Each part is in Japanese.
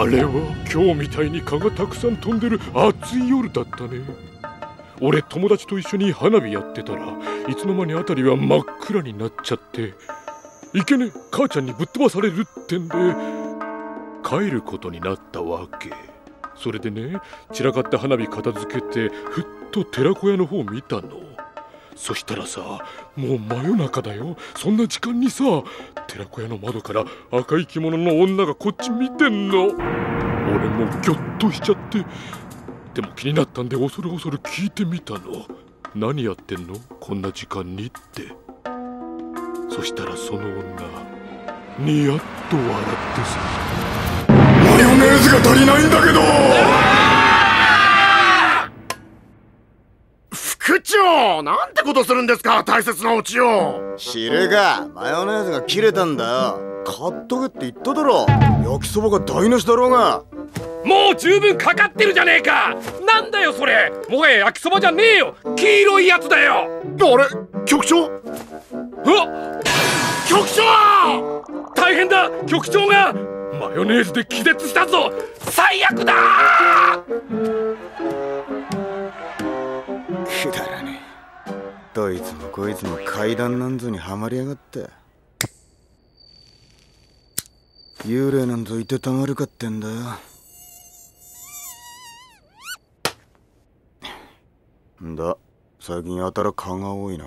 あれは今日みたいに蚊がたくさん飛んでる暑い夜だったね。俺友達と一緒に花火やってたらいつの間に辺りは真っ暗になっちゃっていけね母ちゃんにぶっ飛ばされるってんで帰ることになったわけ。それでね散らかった花火片付けてふっと寺子屋の方見たの。そしたらさもう真夜中だよ。そんな時間にさ寺子屋の窓から赤い着物の女がこっち見てんの。俺もギョッとしちゃって。でも気になったんで恐る恐る聞いてみたの。何やってんの？こんな時間にって。そしたらその女ニヤッと笑ってさ。マヨネーズが足りないんだけど。副長なんてことするんですか大切なオチを。知るかマヨネーズが切れたんだよ。買っとけって言っただろ。焼きそばが台無しだろうが。もう十分かかってるじゃねえか。なんだよそれ。もはや焼きそばじゃねえよ。黄色いやつだよ。あれ局長？うわ局長！大変だ局長が。マヨネーズで気絶したぞ。最悪だどいつもこいつも階段なんぞにはまりやがって。幽霊なんぞいてたまるかってんだよ。んだ。最近やたら蚊が多いな。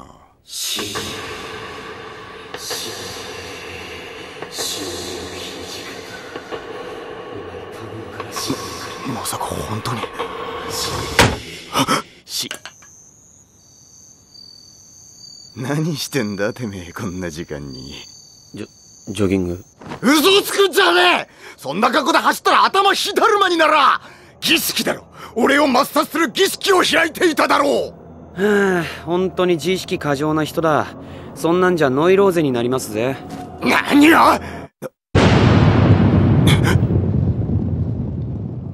ままさか本当に。し何してんだてめえこんな時間に。ジョジョギング。嘘をつくんじゃねえ！そんな格好で走ったら頭火だるまになら！儀式だろ！俺を抹殺する儀式を開いていただろう！はあ本当に自意識過剰な人だ。そんなんじゃノイローゼになりますぜ。何が？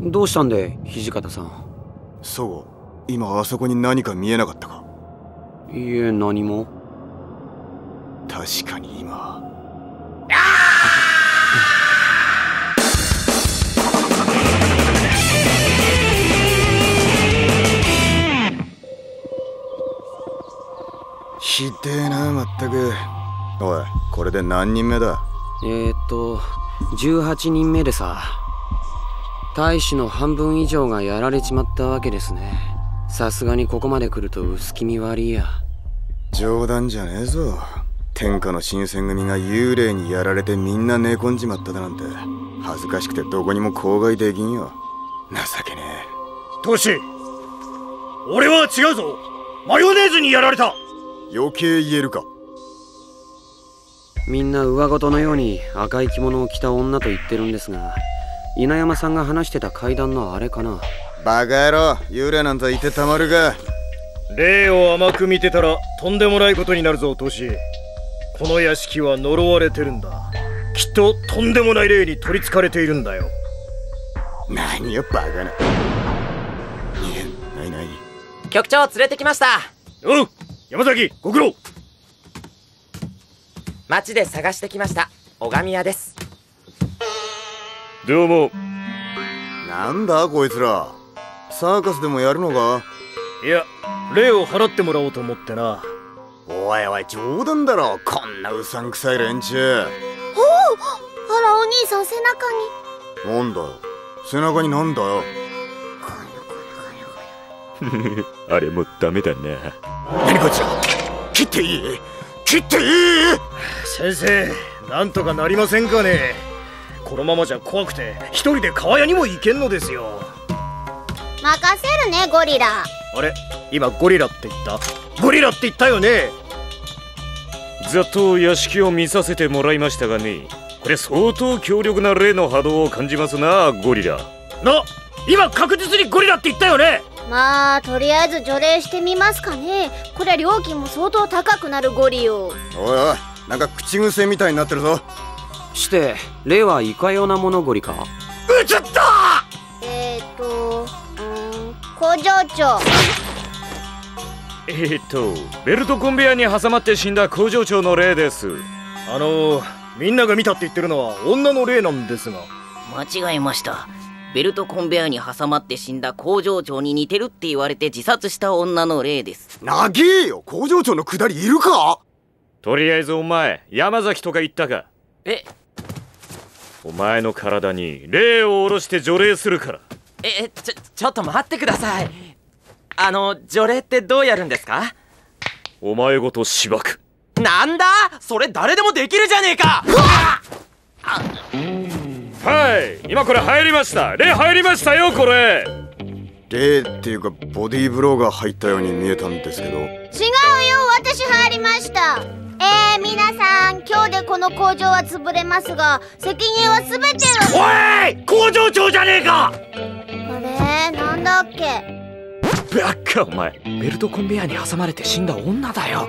どうしたんで土方さん。そう。今あそこに何か見えなかったか？いいえ何も？確かに今。ひでえなまったく。おいこれで何人目だ？えー、っと18人目でさ。大使の半分以上がやられちまったわけですねさすがにここまで来ると薄気味悪いや。冗談じゃねえぞ。天下の新選組が幽霊にやられてみんな寝込んじまっただなんて。恥ずかしくてどこにも口外できんよ。情けねトシ俺は違うぞ。マヨネーズにやられた。え余計言えるか。みんな上ごとのように赤い着物を着た女と言ってるんですが稲山さんが話してた階段のあれかなバカ野郎幽霊なんざいてたまるか。霊を甘く見てたらとんでもないことになるぞトシ。この屋敷は呪われてるんだ。きっととんでもない霊に取りつかれているんだよ。何よバカな。ないない。局長連れてきました。おう山崎ご苦労。街で探してきました。拝み屋です。どうも。なんだこいつらサーカスでもやるのか？いや霊を払ってもらおうと思ってな。おいおい冗談だろ。こんなうさんくさい連中。あらお兄さん背中に。なんだよ。背中になんだよ。あれもダメだな。何こいつら。切っていい？切っていい？先生なんとかなりませんかね。このままじゃ怖くて一人で川屋にも行けんのですよ任せるねゴリラ。あれ？今ゴリラって言った？ゴリラって言ったよね？ざっと屋敷を見させてもらいましたがね。これ相当強力な霊の波動を感じますなゴリラ。な？今確実にゴリラって言ったよね？まあとりあえず除霊してみますかね。これ料金も相当高くなるゴリよ。おいおいなんか口癖みたいになってるぞ。して霊はいかような物ゴリかうちゃった！えー、っと工場長。えー、っとベルトコンベヤに挟まって死んだ工場長の霊です。あのみんなが見たって言ってるのは女の霊なんですが。間違えました。ベルトコンベアに挟まって死んだ工場長に似てるって言われて自殺した女の霊です。長えよ。工場長のくだりいるか？とりあえずお前山崎とか言ったか？え？お前の体に霊を下ろして除霊するからえちょちょっと待ってください。あの除霊ってどうやるんですか？お前ごとしばく。なんだ？それ誰でもできるじゃねえか！はい今これ入りました。霊入りましたよこれ。霊っていうかボディーブローが入ったように見えたんですけど。違うよ私入りました。えー、皆さん今日でこの工場は潰れますが責任は全ておい！工場長じゃねえかんだっけ？バカお前。ベルトコンベヤーに挟まれて死んだ女だよ。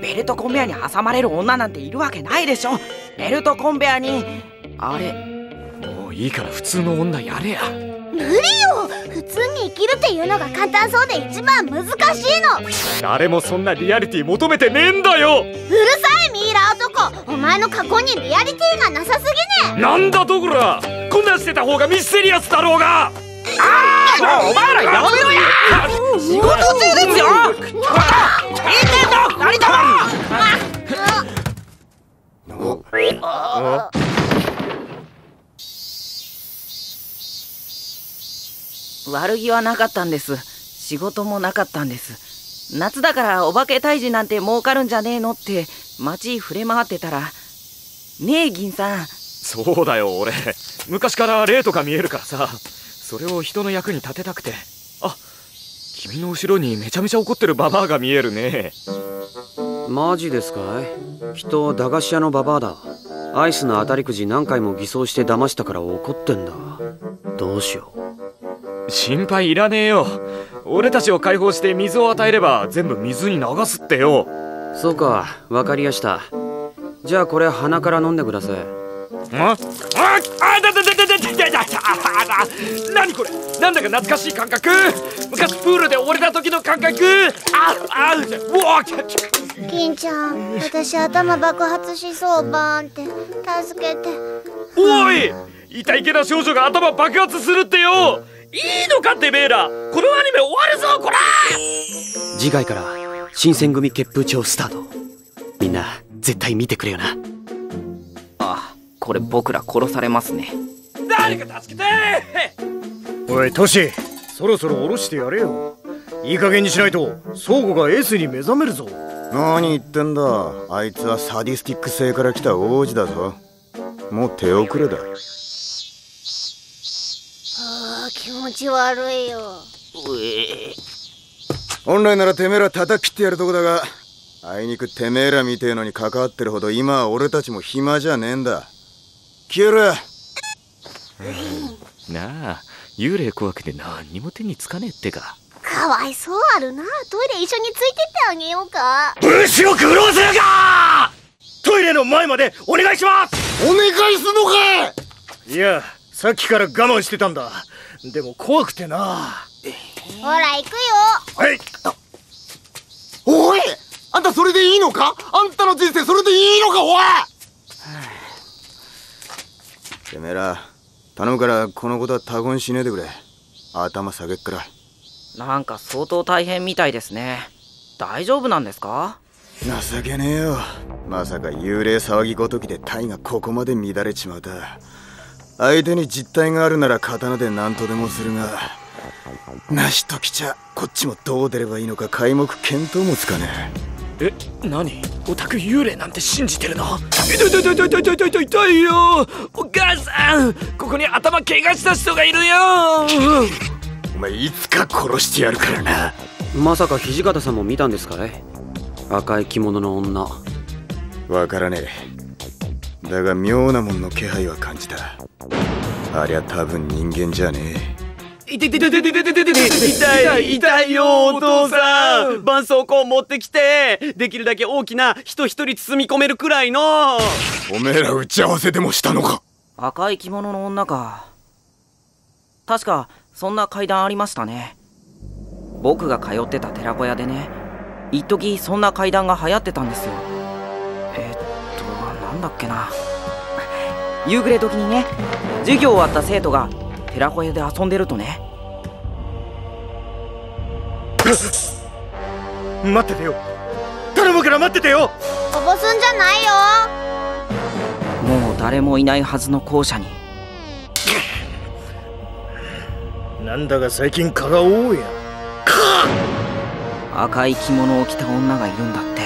ベルトコンベヤーに挟まれる女なんているわけないでしょ。ベルトコンベヤーに。あれ。もういいから普通の女やれや。無理よ。普通に生きるっていうのが簡単そうで一番難しいの。誰もそんなリアリティ求めてねえんだよ。うるさいミイラ男。お前の過去にリアリティがなさすぎね。なんだとこら。こんなんしてた方がミステリアスだろうがああお前らやめろや仕事中ですよ聞いてんの二人とも悪気はなかったんです。仕事もなかったんです。夏だからお化け退治なんて儲かるんじゃねえのって街触れ回ってたら。ねえ銀さん。そうだよ俺。昔から霊とか見えるからさ。それを人の役に立てたくて。あ君の後ろにめちゃめちゃ怒ってるババアが見えるね。マジですかい？きっと駄菓子屋のババアだ。アイスの当たりくじ何回も偽装して騙したから怒ってんだ。どうしよう。心配いらねえよ。俺たちを解放して水を与えれば全部水に流すってよ。そうか分かりやした。じゃあこれ鼻から飲んでください。ああ何これなんだか懐かしい感覚昔プールで溺れた時の感覚ああうわ金ちゃん私頭爆発しそうバーンって助けておい痛いけな少女が頭爆発するってよいいのかてめえらこのアニメ終わるぞこら次回から新選組血風帳スタートみんな絶対見てくれよなあこれ僕ら殺されますね誰か助けて！おいトシ。そろそろ下ろしてやれよ。いい加減にしないと相互がエースに目覚めるぞ。何言ってんだ。あいつはサディスティック星から来た王子だぞ。もう手遅れだ。あ気持ち悪いよ。本来ならてめえら叩き切ってやるとこだがあいにくてめえらみてえのに関わってるほど今は俺たちも暇じゃねえんだ。消えろなあ幽霊怖くて何にも手につかねえってか。かわいそうあるな。トイレ一緒についてってあげようか。武士を苦労するか！トイレの前までお願いします！お願いするのかいやさっきから我慢してたんだ。でも怖くてな。ほら行くよ。はい。おい！あんたそれでいいのか？あんたの人生それでいいのかおい！てめえら頼むからこのことは他言しねえでくれ。頭下げっから。なんか相当大変みたいですね。大丈夫なんですか？情けねえよ。まさか幽霊騒ぎごときで体がここまで乱れちまうた相手に実体があるなら刀で何とでもするが。なしときちゃこっちもどう出ればいいのか皆目見当もつかねええ何？オタク幽霊なんて信じてるの？痛い痛い痛い痛い痛い痛い痛いよ！お母さん！ここに頭怪我した人がいるよ！お前いつか殺してやるからな。まさか土方さんも見たんですかね？赤い着物の女。わからねえ。だが妙なもんの気配は感じた。ありゃ多分人間じゃねえ。痛い痛い痛い痛い痛い痛い痛いよお父さん絆創膏持ってきてできるだけ大きな人一人包み込めるくらいのおめえら打ち合わせでもしたのか赤い着物の女か確かそんな階段ありましたね僕が通ってた寺子屋でね一時そんな階段が流行ってたんですよえー、っとなんだっけな夕暮れ時にね授業終わった生徒が寺子屋で遊んでるとね。待っててよ。頼むから待っててよ。こぼすんじゃないよ。もう誰もいないはずの校舎に。なんだが最近蚊が多いや。赤い着物を着た女がいるんだって。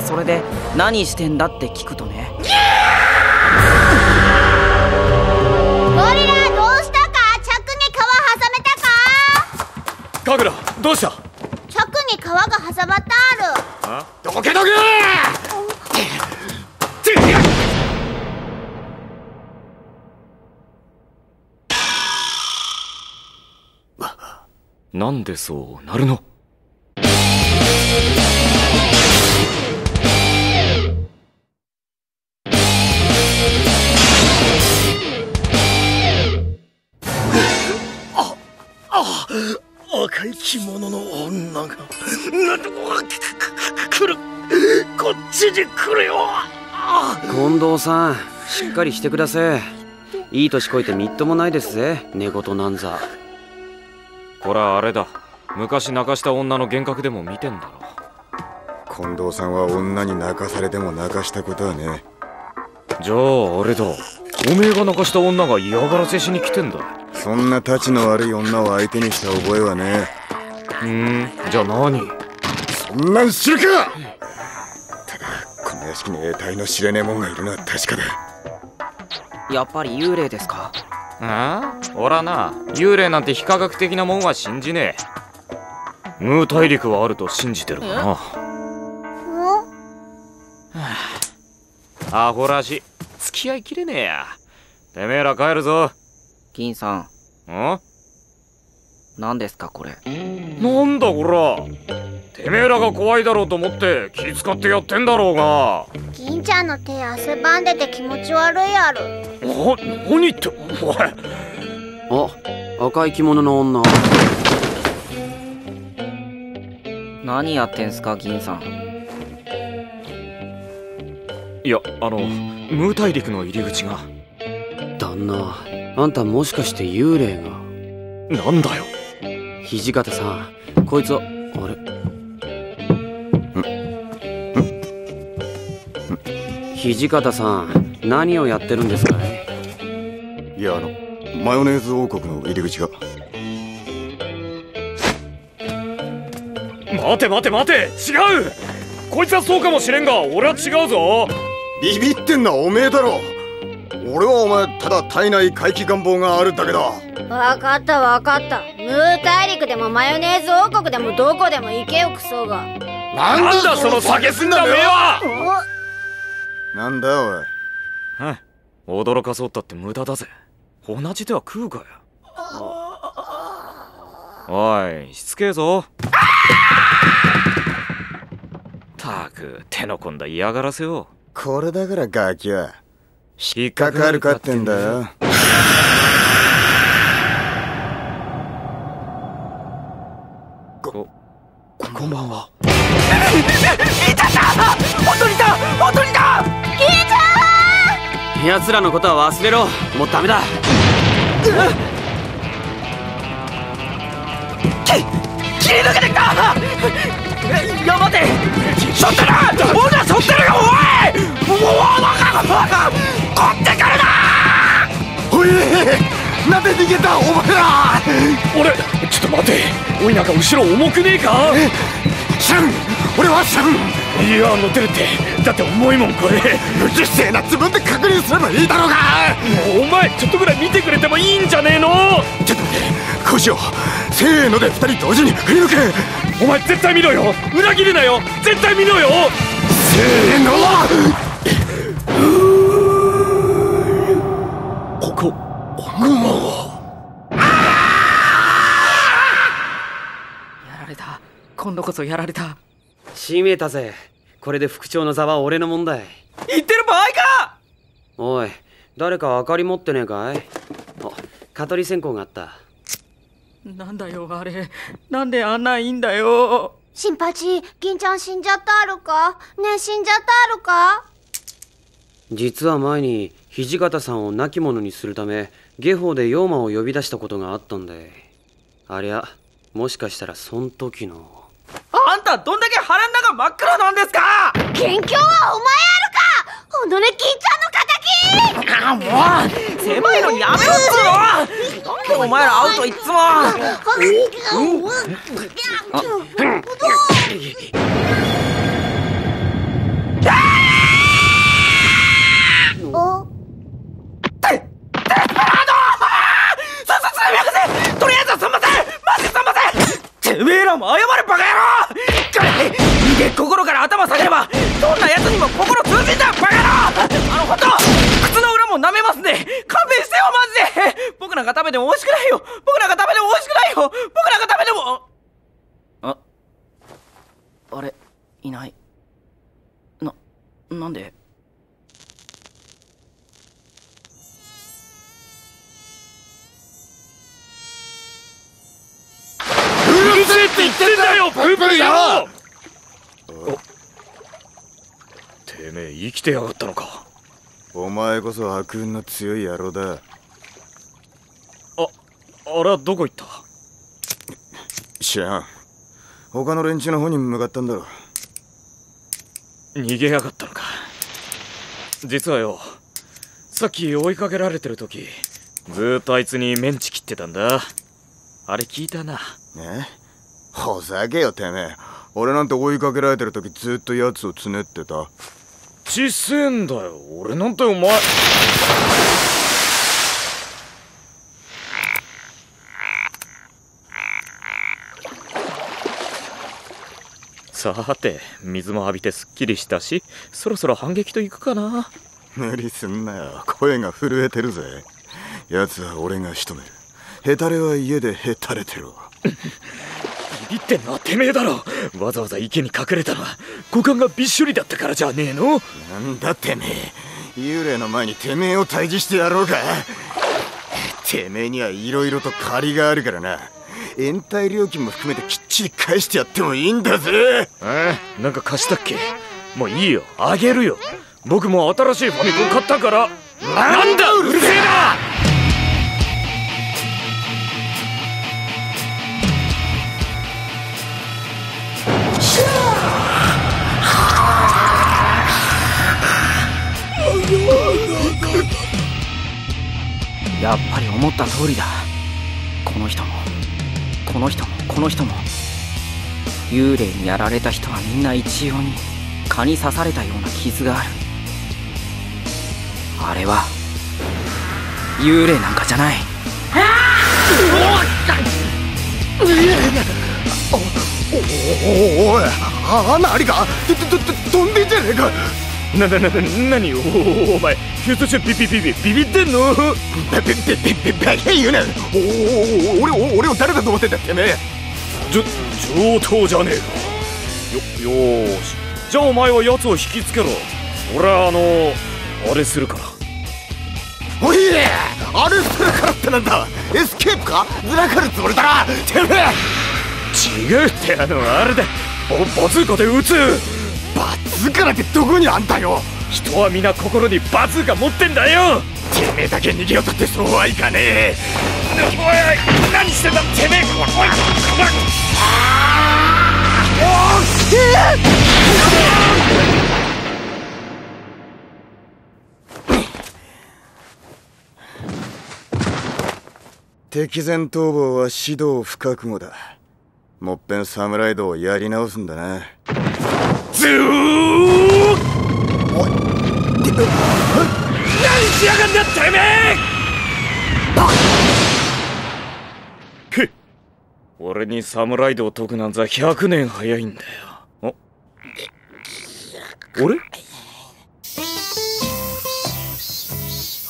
それで何してんだって聞くとねどうした？に皮が挟まってある。どけどけ！なんでそうなるの？近藤さんしっかりしてくださいいい年こいてみっともないですぜ寝言なんざ。こらあれだ。昔泣かした女の幻覚でも見てんだろ。近藤さんは女に泣かされても泣かしたことはねじゃああれだ。おめえが泣かした女が嫌がらせしに来てんだ。そんなたちの悪い女を相手にした覚えはねうんじゃあ何？そんなん知るか屋敷に得体の知れねえもんがいるのは確かだ。やっぱり幽霊ですか？ああ俺はな。幽霊なんて非科学的なもんは信じねえ。ムー大陸はあると信じてるかな。アホらしい。付き合いきれねえや。てめえら帰るぞ。銀さん。ん？何ですかこれ？なんだこらてめえらが怖いだろうと思って気遣ってやってんだろうが。銀ちゃんの手汗ばんでて気持ち悪いやるな何っておいあ赤い着物の女。何やってんすか銀さん。いやあのムー大陸の入り口が。旦那あんたもしかして幽霊が。なんだよ。土方さんこいつは土方さん何をやってるんですかいいやあのマヨネーズ王国の入り口が。待て待て待て！違う！こいつはそうかもしれんが俺は違うぞ。ビビってんのはおめえだろ。俺はお前ただ体内回帰願望があるだけだ。わかったわかった。ムー大陸でもマヨネーズ王国でもどこでも行けよクソが。なんだその酒すんだ目はなんだおい。驚かそうったって無駄だぜ。同じでは食うかよおいしつけえぞ。たく手の込んだ嫌がらせを。これだからガキは引っかかるかってんだよ。ここんばんは奴らのことは忘れろ。もうダメだ。切り抜けてきた。やばて。しょってる女しょってるよおい。もうなんかこってくるな。おいなんで逃げたお前ら。俺ちょっと待て。おいなんか後ろ重くねえか？シャン俺はシャンいや乗ってるって。だって重いもんこれ。うるせえな自分で確認すればいいだろうが。お前ちょっとぐらい見てくれてもいいんじゃねえの？ちょっと待って。こうしようせーので二人同時に振り向け。お前絶対見ろよ。裏切るなよ。絶対見ろよ。せーのここやられた。今度こそやられた。閉めたぜこれで副長の座は俺の問題言ってる場合か！おい誰か明かり持ってねえかい？あ蚊取り線香があった。なんだよあれ。なんであんないいんだよ。新八銀ちゃん死んじゃったあるか？ねえ死んじゃったあるか？実は前に土方さんを亡き者にするため下法で妖魔を呼び出したことがあったんでありゃもしかしたらそん時のあんたどんだけ腹ん中真っ黒なんですか？元凶はお前やるか！おのれ金ちゃんの敵！あもう狭いのにやめろっつうのなんでお前ら会うといっつも。おてめえらも謝れバカ野郎これ人間心から頭下げればどんな奴にも心通じんだバカ野郎あのほんと靴の裏も舐めますんで勘弁してよマジで僕なんか食べても美味しくないよ僕なんか食べても美味しくないよ僕なんか食べてもああれいないななんでうるせえって言ってんだよ。ブーブーよ。てめえ生きてやがったのか。お前こそ悪運の強い野郎だ。ああれはどこ行った？知らん。他の連中の方に向かったんだろ逃げやがったのか。実はよさっき追いかけられてる時ずーっとあいつにメンチ切ってたんだ。あれ聞いたな。え？ほざけよてめえ。俺なんて追いかけられてる時ずっと奴をつねってた。ちっせえんだよ。俺なんてお前。さて水も浴びてすっきりしたしそろそろ反撃と行くかな。無理すんなよ。声が震えてるぜ。奴は俺が仕留める。ヘタレは家でヘタレてろビビってんのはてめえだろ。わざわざ池に隠れたのは股間がびっしょりだったからじゃねえの。なんだてめえ。幽霊の前にてめえを退治してやろうか。てめえにはいろいろと借りがあるからな。延滞料金も含めてきっちり返してやってもいいんだぜ。え？なんか貸したっけ？もういいよ。あげるよ。僕も新しいファミコン買ったから。なんだうるせえなやっぱり思った通りだ。この人もこの人もこの人も。幽霊にやられた人はみんな一様に蚊に刺されたような傷がある。あれは幽霊なんかじゃない。おおおいあありか飛んでんじゃねえかなななな何おおお前ひょっとしてビビビビビビってんのべべべべべべ言うなおおお俺を俺を誰だと思ってんだてめえじょ上等じゃねえかよよーしじゃあお前は奴を引きつけろ俺はあのあれするからおいあれするからってなんだエスケープかずらかるつもりだなてめえ違うってあのあれだババズーカで撃つバズーカなんてどこにあんだよ。人は皆心にバズーカ持ってんだよ。てめえだけ逃げようとってそうはいかねえ。おいおい何してんだてめえ。おいこら敵前逃亡は士道不覚悟だ。もっぺん侍道をやり直すんだなズーおい何しやがんだてめえ。ふっ。俺に侍道を解くなんざ100年早いんだよ。ああれ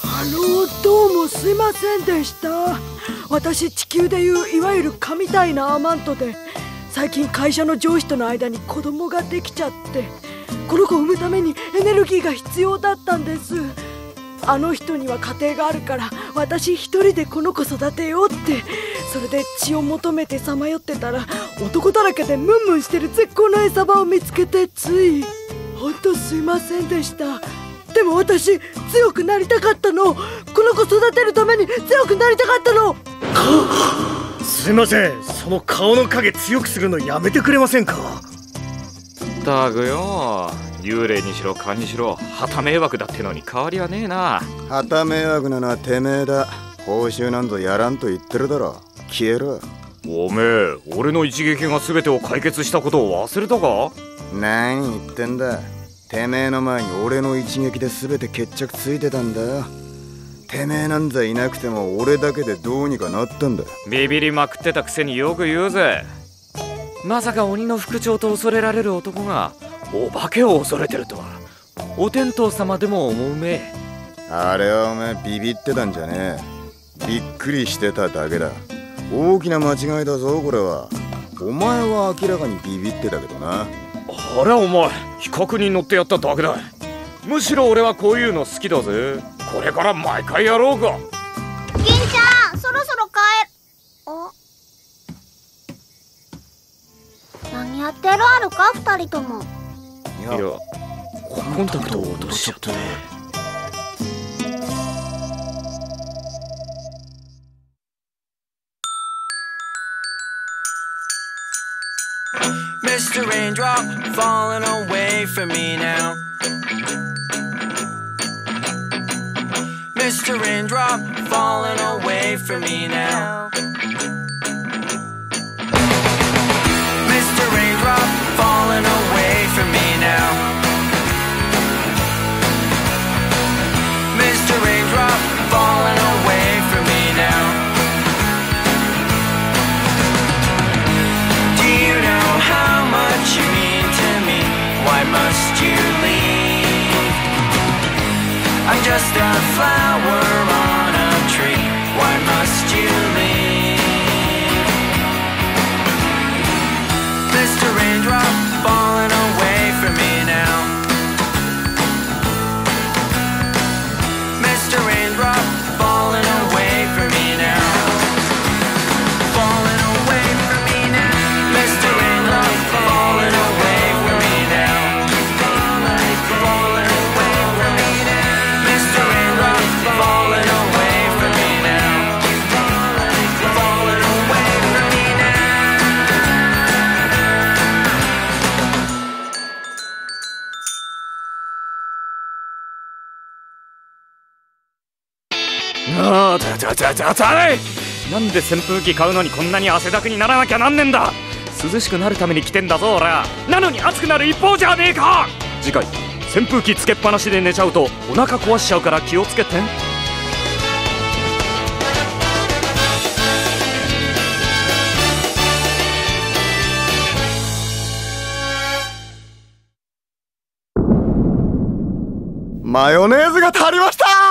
あのどうもすいませんでした。私地球でいういわゆる神体なアマントで最近会社の上司との間に子供ができちゃってこの子を産むためにエネルギーが必要だったんです。あの人には家庭があるから私一人でこの子育てようって。それで血を求めてさまよってたら男だらけでムンムンしてる絶好の餌場を見つけてついほんとすいませんでした。でも私強くなりたかったの。この子育てるために強くなりたかったの。すいません。その顔の影強くするのやめてくれませんか？ったくよ。幽霊にしろ勘にしろ旗迷惑だってのに変わりはねえな。旗迷惑なのはてめえだ。報酬なんぞやらんと言ってるだろ。消えろ。おめえ俺の一撃が全てを解決したことを忘れたか？何言ってんだ。てめえの前に俺の一撃で全て決着ついてたんだよてめえなんざいなくても俺だけでどうにかなったんだビビりまくってたくせによく言うぜ。まさか鬼の副長と恐れられる男がお化けを恐れてるとは。お天道様でも思うめあれはお前ビビってたんじゃねえ。びっくりしてただけだ。大きな間違いだぞこれは。お前は明らかにビビってたけどな。あれお前比較に乗ってやっただけだ。むしろ俺はこういうの好きだぜこれから毎回やろうか。銀ちゃんそろそろ帰る。何やってるあるか二人とも。いや。コンタクトを落としちゃってね。Mr. Raindrop falling away from me now. Mr. Raindrop falling away from me now. Mr. Raindrop falling away from me now. Mr. Raindrop ああだだだだだいなんで扇風機買うのにこんなに汗だくにならなきゃなんねんだ涼しくなるために来てんだぞ俺はなのに暑くなる一方じゃねえか次回扇風機つけっぱなしで寝ちゃうとお腹壊しちゃうから気をつけてマヨネーズが足りました